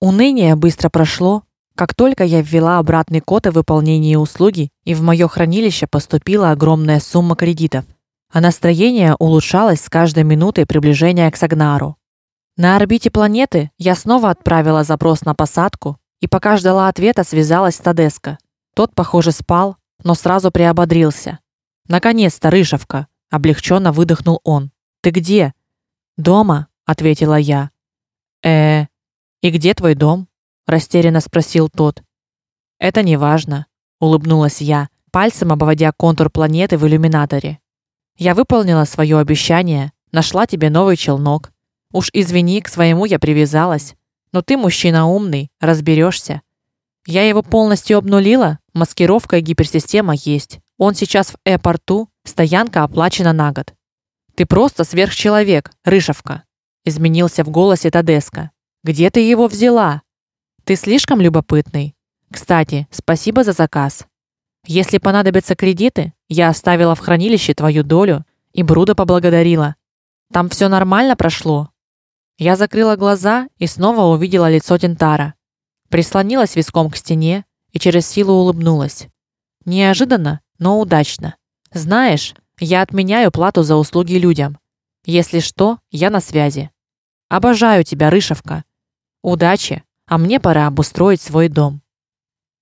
Уныние быстро прошло, как только я ввела обратный код о выполнении услуги, и в моё хранилище поступила огромная сумма кредитов. А настроение улучшалось с каждой минутой приближения к Сагнару. На орбите планеты я снова отправила запрос на посадку, и пока ждала ответа, связалась с Тадеско. Тот, похоже, спал, но сразу приободрился. Наконец-то, Рыжевка, облегченно выдохнул он. Ты где? Дома, ответила я. Э, и где твой дом? растерянно спросил тот. Это не важно, улыбнулась я, пальцем обводя контур планеты в иллюминаторе. Я выполнила свое обещание, нашла тебе новый челнок. Уж извини, к своему я привязалась, но ты мужчина умный, разберешься. Я его полностью обнулила, маскировка и гиперсистема есть. Он сейчас в аэропорту, стоянка оплачена на год. Ты просто сверхчеловек, рыжевка, изменился в голосе Тадеска. Где ты его взяла? Ты слишком любопытный. Кстати, спасибо за заказ. Если понадобятся кредиты, я оставила в хранилище твою долю, и Бруда поблагодарила. Там все нормально прошло. Я закрыла глаза и снова увидела лицо Тентара. Прислонилась виском к стене и через силу улыбнулась. Неожиданно, но удачно. Знаешь, я отменяю плату за услуги людям. Если что, я на связи. Обожаю тебя, Рышевка. Удачи, а мне пора обустроить свой дом.